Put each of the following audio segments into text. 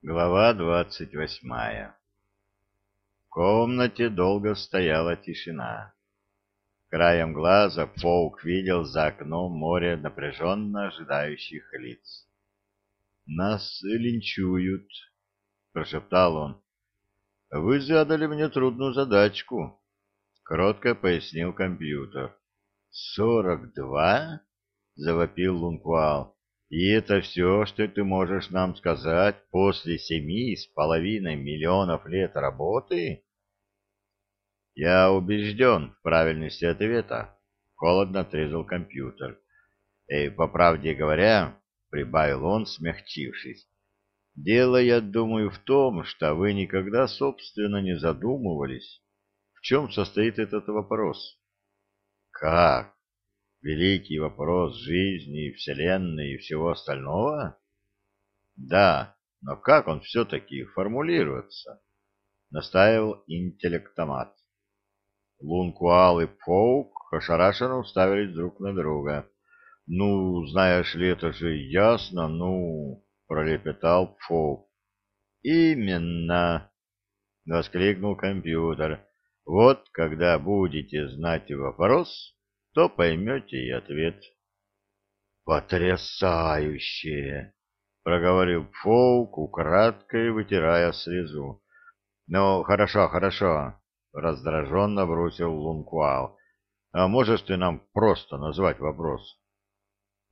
Глава двадцать восьмая В комнате долго стояла тишина. Краем глаза Фоук видел за окном море напряженно ожидающих лиц. «Нас линчуют», — прошептал он. «Вы задали мне трудную задачку», — кротко пояснил компьютер. «Сорок два?» — завопил Лунквал. И это все, что ты можешь нам сказать после семи с половиной миллионов лет работы? Я убежден в правильности ответа, холодно отрезал компьютер. И, по правде говоря, прибавил он, смягчившись, дело, я думаю, в том, что вы никогда, собственно, не задумывались, в чем состоит этот вопрос. Как? Великий вопрос жизни, Вселенной и всего остального? Да, но как он все-таки формулируется? Настаивал интеллектомат. Лункуал и Поук ошарашенно уставились друг на друга. «Ну, знаешь ли, это же ясно, ну...» — пролепетал Поук. «Именно!» — воскликнул компьютер. «Вот когда будете знать вопрос, то поймете и ответ. «Потрясающе!» — проговорил Фоук, украдкой вытирая слезу. «Ну, хорошо, хорошо», — раздраженно бросил Лункуал. «А можешь ты нам просто назвать вопрос?»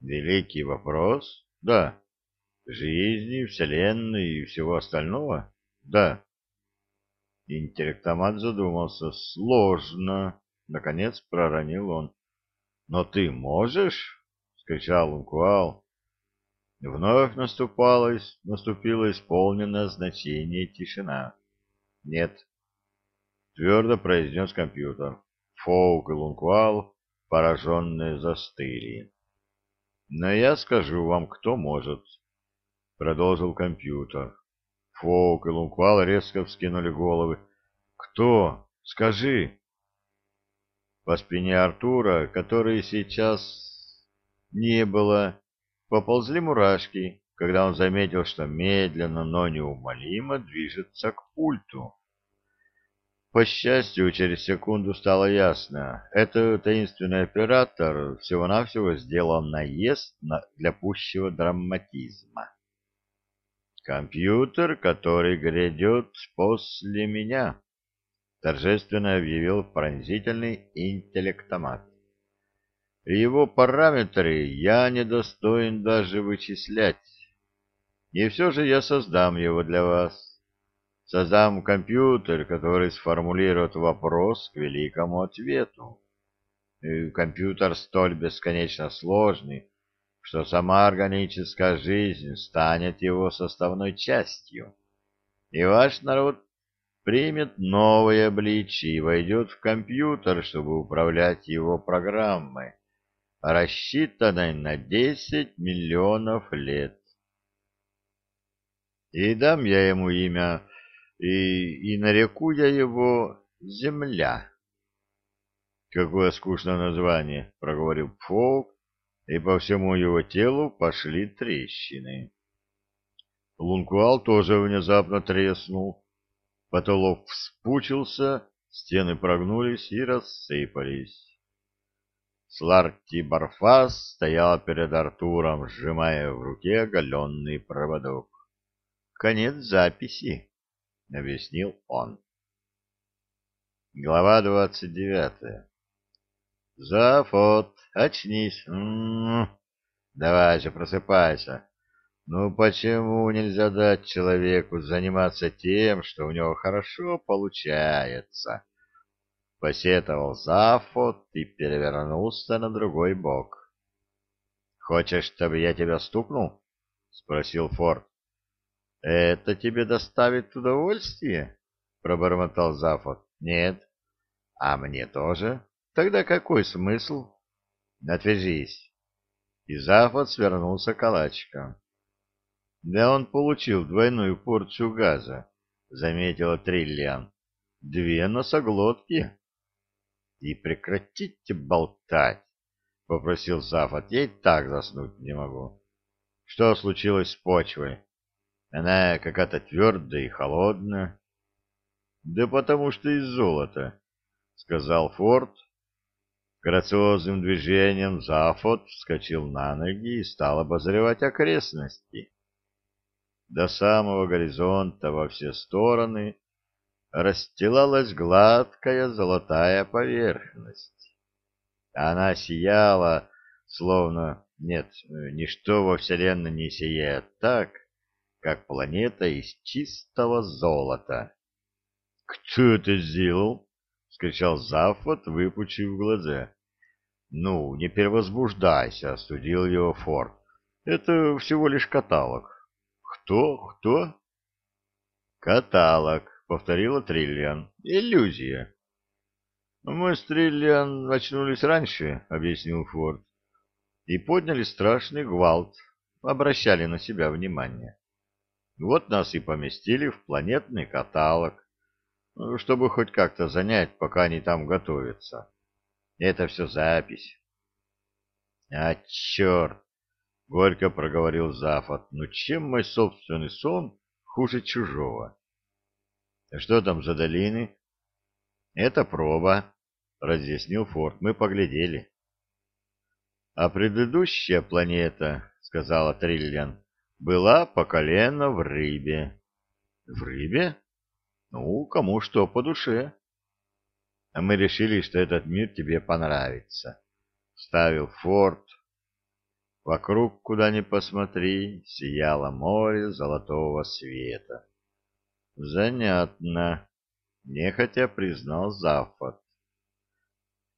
«Великий вопрос? Да. Жизни, Вселенной и всего остального? Да». Интеллектомат задумался. «Сложно», — наконец проронил он. Но ты можешь? — скричал Лункуал. Вновь наступалась, наступила исполненное значение тишина. — Нет, — твердо произнес компьютер. Фоук и Лункуал, пораженные, застыли. — Но я скажу вам, кто может, — продолжил компьютер. Фоук и Лункуал резко вскинули головы. — Кто? Скажи! По спине Артура, который сейчас не было, поползли мурашки, когда он заметил, что медленно, но неумолимо движется к пульту. По счастью, через секунду стало ясно. Это таинственный оператор всего-навсего сделал наезд для пущего драматизма. «Компьютер, который грядет после меня», торжественно объявил пронзительный интеллектомат. Его параметры я недостоин даже вычислять. И все же я создам его для вас. Создам компьютер, который сформулирует вопрос к великому ответу. И компьютер столь бесконечно сложный, что сама органическая жизнь станет его составной частью. И ваш народ примет новое обличие и войдет в компьютер, чтобы управлять его программой, рассчитанной на 10 миллионов лет. И дам я ему имя, и, и нареку я его «Земля». «Какое скучное название!» — проговорил Фоук, и по всему его телу пошли трещины. Лункуал тоже внезапно треснул Потолок вспучился, стены прогнулись и рассыпались. Сларти Барфас стоял перед Артуром, сжимая в руке оголенный проводок. «Конец записи», — объяснил он. Глава двадцать девятая. «Зафот, очнись! М -м -м. Давай же, просыпайся!» Ну почему нельзя дать человеку заниматься тем, что у него хорошо получается? Посетовал Зафот и перевернулся на другой бок. Хочешь, чтобы я тебя стукнул? спросил Форд. Это тебе доставит удовольствие? пробормотал Зафот. Нет. А мне тоже. Тогда какой смысл? Отвяжись. И Зафот свернулся калачиком. Да он получил двойную порцию газа, заметила Триллиан. Две носоглотки. И прекратите болтать, попросил Зафот. Я и так заснуть не могу. Что случилось с почвой? Она какая-то твердая и холодная. Да потому что из золота, сказал Форд. Грациозным движением Зафот вскочил на ноги и стал обозревать окрестности. До самого горизонта во все стороны расстилалась гладкая золотая поверхность. Она сияла, словно... Нет, ничто во Вселенной не сияет так, как планета из чистого золота. — Кто это сделал? — скричал Зафот, выпучив глаза. — Ну, не перевозбуждайся, — остудил его Форд. — Это всего лишь каталог. — Кто? Кто? — Каталог, — повторила Триллиан. — Иллюзия. — Мы с Триллиан очнулись раньше, — объяснил Форд, — и подняли страшный гвалт, обращали на себя внимание. Вот нас и поместили в планетный каталог чтобы хоть как-то занять, пока они там готовятся. Это все запись. — А, черт! — горько проговорил Зафот. — Ну чем мой собственный сон хуже чужого? — Что там за долины? — Это проба, — разъяснил Форд. — Мы поглядели. — А предыдущая планета, — сказала Триллиан, — была по колено в рыбе. — В рыбе? Ну, кому что по душе. А мы решили, что этот мир тебе понравится. Ставил форт. Вокруг, куда ни посмотри, сияло море золотого света. Занятно, нехотя признал Зафот.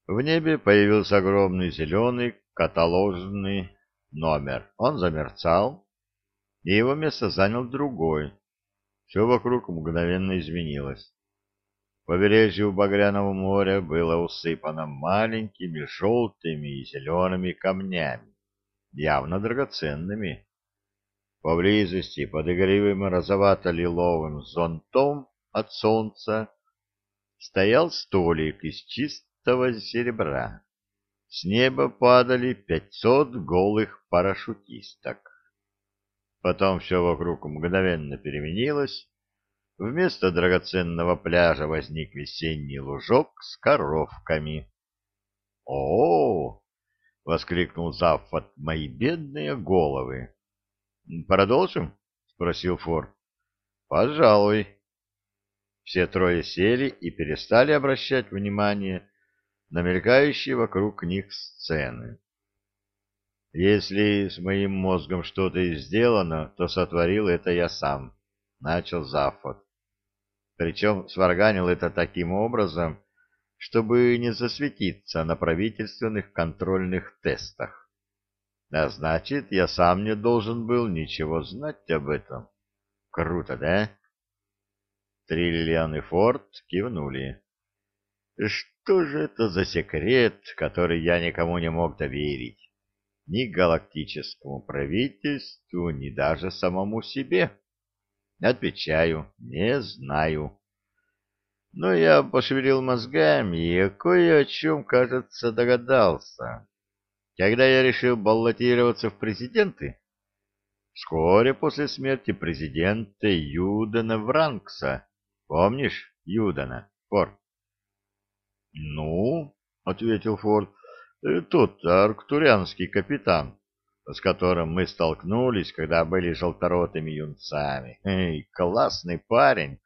В небе появился огромный зеленый каталожный номер. Он замерцал, и его место занял другой, все вокруг мгновенно изменилось. Побережье у Багряного моря было усыпано маленькими желтыми и зелеными камнями, явно драгоценными. Поблизости под игривым розовато-лиловым зонтом от солнца стоял столик из чистого серебра. С неба падали пятьсот голых парашютисток. Потом все вокруг мгновенно переменилось. Вместо драгоценного пляжа возник весенний лужок с коровками. «О!» — воскликнул Заффат. «Мои бедные головы!» «Продолжим?» — спросил Фор. «Пожалуй». Все трое сели и перестали обращать внимание на мелькающие вокруг них сцены. Если с моим мозгом что-то и сделано, то сотворил это я сам, — начал Зафот. Причем сварганил это таким образом, чтобы не засветиться на правительственных контрольных тестах. А значит, я сам не должен был ничего знать об этом. Круто, да? Триллиан и Форд кивнули. Что же это за секрет, который я никому не мог доверить? ни галактическому правительству, ни даже самому себе? Отвечаю, не знаю. Но я пошевелил мозгами и кое о чем, кажется, догадался. Когда я решил баллотироваться в президенты, вскоре после смерти президента Юдана Вранкса, помнишь Юдана, Форд? — Ну, — ответил Форд, Э, тот арктурианский капитан, с которым мы столкнулись, когда были желторотыми юнцами. Эй, классный парень,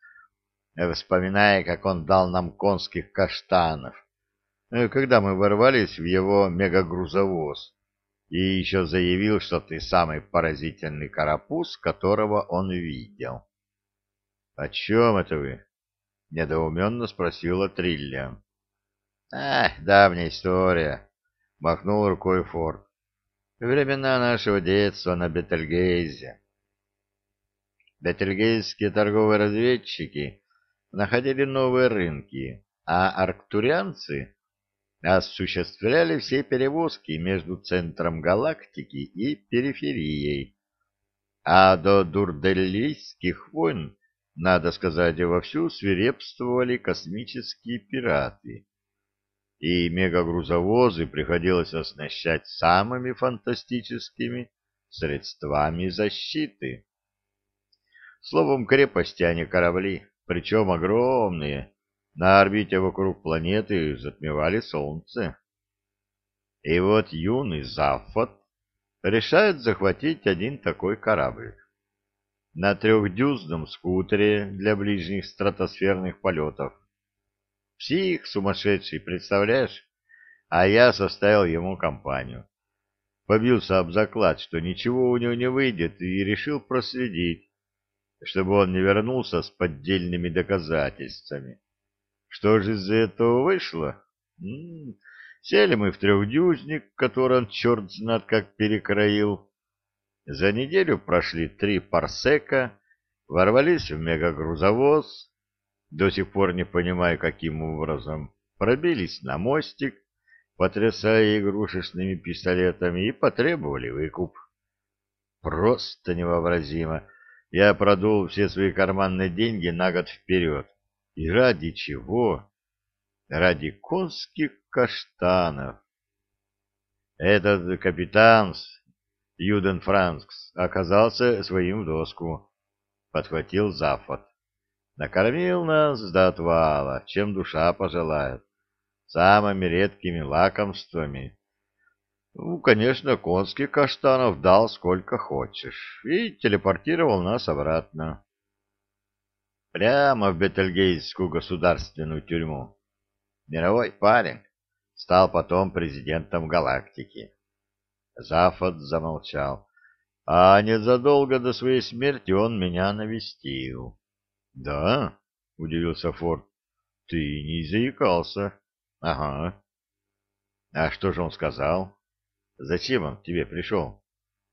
вспоминая, как он дал нам конских каштанов, э, когда мы ворвались в его мегагрузовоз, и еще заявил, что ты самый поразительный карапуз, которого он видел. — О чем это вы? — недоуменно спросила Трилля. — Ах, давняя история, махнул рукой Форд. Времена нашего детства на Бетельгейзе. Бетельгейские торговые разведчики находили новые рынки, а арктурианцы осуществляли все перевозки между центром галактики и периферией. А до дурделийских войн, надо сказать, вовсю свирепствовали космические пираты и мегагрузовозы приходилось оснащать самыми фантастическими средствами защиты. Словом, крепости, а не корабли, причем огромные, на орбите вокруг планеты затмевали Солнце. И вот юный Зафот решает захватить один такой корабль. На трехдюзном скутере для ближних стратосферных полетов. Псих сумасшедший, представляешь? А я составил ему компанию. Побился об заклад, что ничего у него не выйдет, и решил проследить, чтобы он не вернулся с поддельными доказательствами. Что же из этого вышло? М -м -м, сели мы в трехдюзник, который он черт знает как перекроил. За неделю прошли три парсека, ворвались в мегагрузовоз, до сих пор не понимаю, каким образом, пробились на мостик, потрясая игрушечными пистолетами, и потребовали выкуп. Просто невообразимо. Я продул все свои карманные деньги на год вперед. И ради чего? Ради конских каштанов. Этот капитан Юден Франкс оказался своим в доску. Подхватил Зафот. Накормил нас до отвала, чем душа пожелает. Самыми редкими лакомствами. Ну, конечно, конских каштанов дал сколько хочешь. И телепортировал нас обратно. Прямо в Бетельгейскую государственную тюрьму. Мировой парень. Стал потом президентом галактики. Зафот замолчал. А незадолго до своей смерти он меня навестил. — Да? — удивился Форд. — Ты не заикался. — Ага. — А что же он сказал? Зачем он к тебе пришел?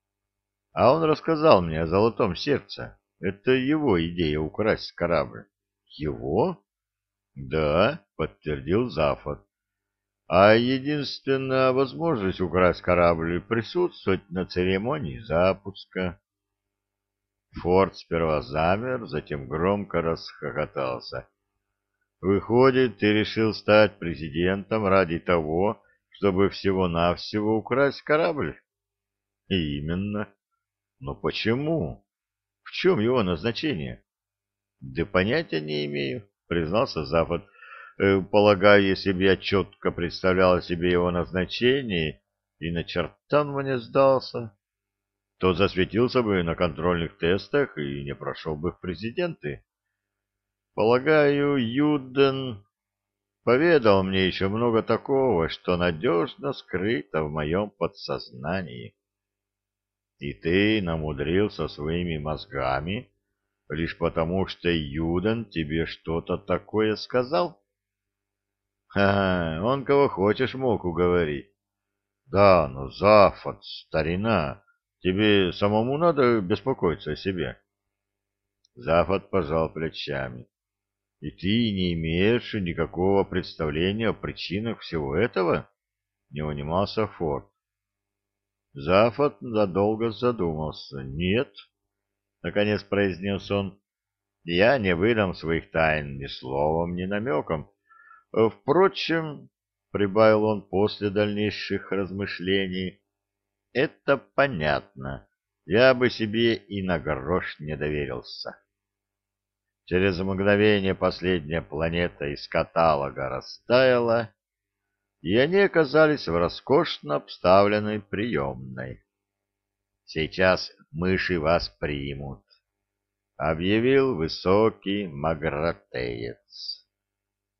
— А он рассказал мне о золотом сердце. Это его идея украсть корабль. — Его? — Да, — подтвердил Зафот. А единственная возможность украсть корабль — присутствовать на церемонии запуска. Форд сперва замер, затем громко расхохотался. «Выходит, ты решил стать президентом ради того, чтобы всего-навсего украсть корабль?» «Именно. Но почему? В чем его назначение?» «Да понятия не имею», — признался Запад. «Э, «Полагаю, если бы я четко представлял себе его назначение, и на черта он мне сдался» то засветился бы на контрольных тестах и не прошел бы в президенты. Полагаю, Юден поведал мне еще много такого, что надежно скрыто в моем подсознании. И ты намудрился своими мозгами лишь потому, что Юден тебе что-то такое сказал? Ха, он кого хочешь мог уговорить. Да, но Зафот, старина, Тебе самому надо беспокоиться о себе. Зафот пожал плечами. И ты не имеешь никакого представления о причинах всего этого? Не унимался Форд. Зафот задолго задумался. Нет, наконец произнес он. Я не выдам своих тайн ни словом, ни намеком. Впрочем, прибавил он после дальнейших размышлений, это понятно. Я бы себе и на грош не доверился. Через мгновение последняя планета из каталога растаяла, и они оказались в роскошно обставленной приемной. «Сейчас мыши вас примут», — объявил высокий магратеец.